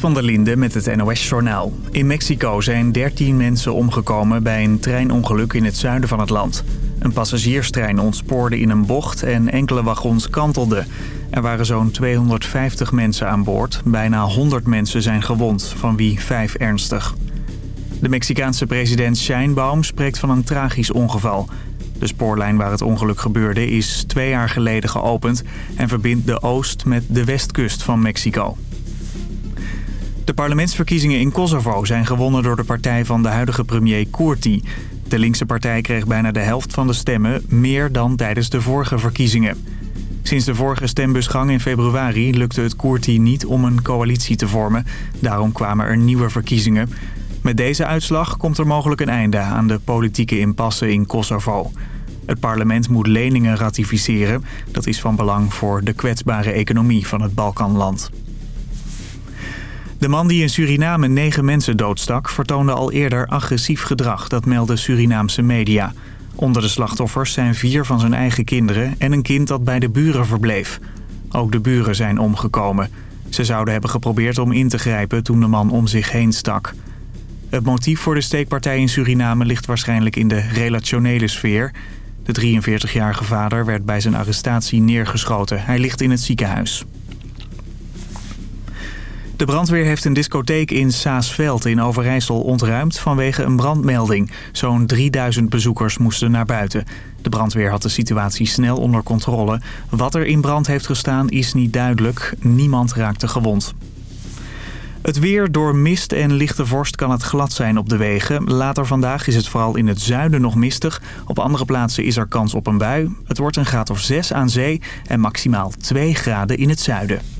van der Linde met het NOS-journaal. In Mexico zijn 13 mensen omgekomen bij een treinongeluk in het zuiden van het land. Een passagierstrein ontspoorde in een bocht en enkele wagons kantelden. Er waren zo'n 250 mensen aan boord. Bijna 100 mensen zijn gewond, van wie vijf ernstig. De Mexicaanse president Scheinbaum spreekt van een tragisch ongeval. De spoorlijn waar het ongeluk gebeurde is twee jaar geleden geopend... en verbindt de oost met de westkust van Mexico. De parlementsverkiezingen in Kosovo zijn gewonnen door de partij van de huidige premier Kurti. De linkse partij kreeg bijna de helft van de stemmen, meer dan tijdens de vorige verkiezingen. Sinds de vorige stembusgang in februari lukte het Kurti niet om een coalitie te vormen. Daarom kwamen er nieuwe verkiezingen. Met deze uitslag komt er mogelijk een einde aan de politieke impasse in Kosovo. Het parlement moet leningen ratificeren. Dat is van belang voor de kwetsbare economie van het Balkanland. De man die in Suriname negen mensen doodstak... vertoonde al eerder agressief gedrag, dat melden Surinaamse media. Onder de slachtoffers zijn vier van zijn eigen kinderen... en een kind dat bij de buren verbleef. Ook de buren zijn omgekomen. Ze zouden hebben geprobeerd om in te grijpen toen de man om zich heen stak. Het motief voor de steekpartij in Suriname ligt waarschijnlijk in de relationele sfeer. De 43-jarige vader werd bij zijn arrestatie neergeschoten. Hij ligt in het ziekenhuis. De brandweer heeft een discotheek in Saasveld in Overijssel ontruimd vanwege een brandmelding. Zo'n 3000 bezoekers moesten naar buiten. De brandweer had de situatie snel onder controle. Wat er in brand heeft gestaan is niet duidelijk. Niemand raakte gewond. Het weer door mist en lichte vorst kan het glad zijn op de wegen. Later vandaag is het vooral in het zuiden nog mistig. Op andere plaatsen is er kans op een bui. Het wordt een graad of 6 aan zee en maximaal 2 graden in het zuiden.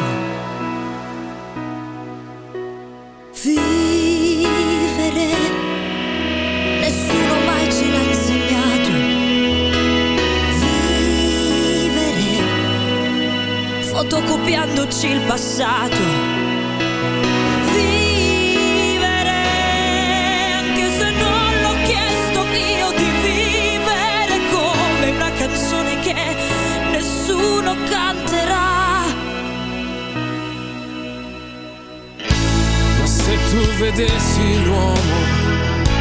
rinviandoci il passato. nessuno canterà. Ma se tu vedessi l'uomo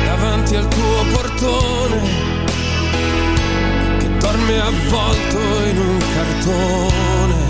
davanti al tuo portone, che dorme avvolto in un cartone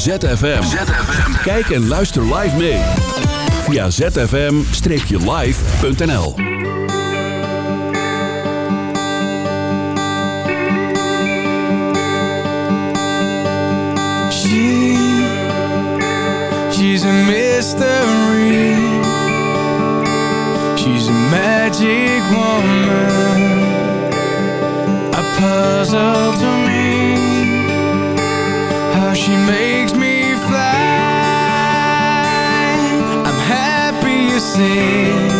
ZFM. Kijk en luister live mee. Via zfm-live.nl She, she's a mystery She's a magic woman A puzzle to me see.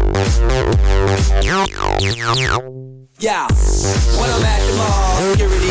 Yeah, when I'm at the mall, security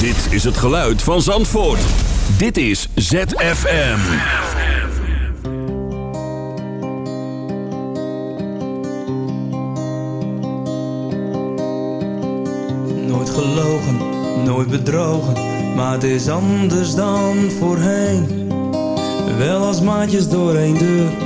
Dit is het geluid van Zandvoort. Dit is ZFM. Nooit gelogen, nooit bedrogen, maar het is anders dan voorheen. Wel als maatjes door één deur,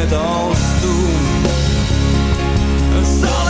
net als toen. Zal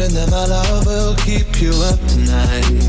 And that my love will keep you up tonight.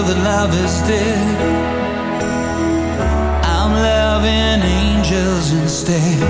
feel that love is dead. I'm loving angels instead.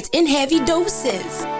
starts in heavy doses.